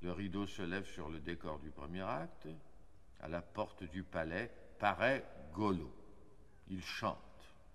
Le rideau se lève sur le décor du premier acte. À la porte du palais paraît Golo. Il chante.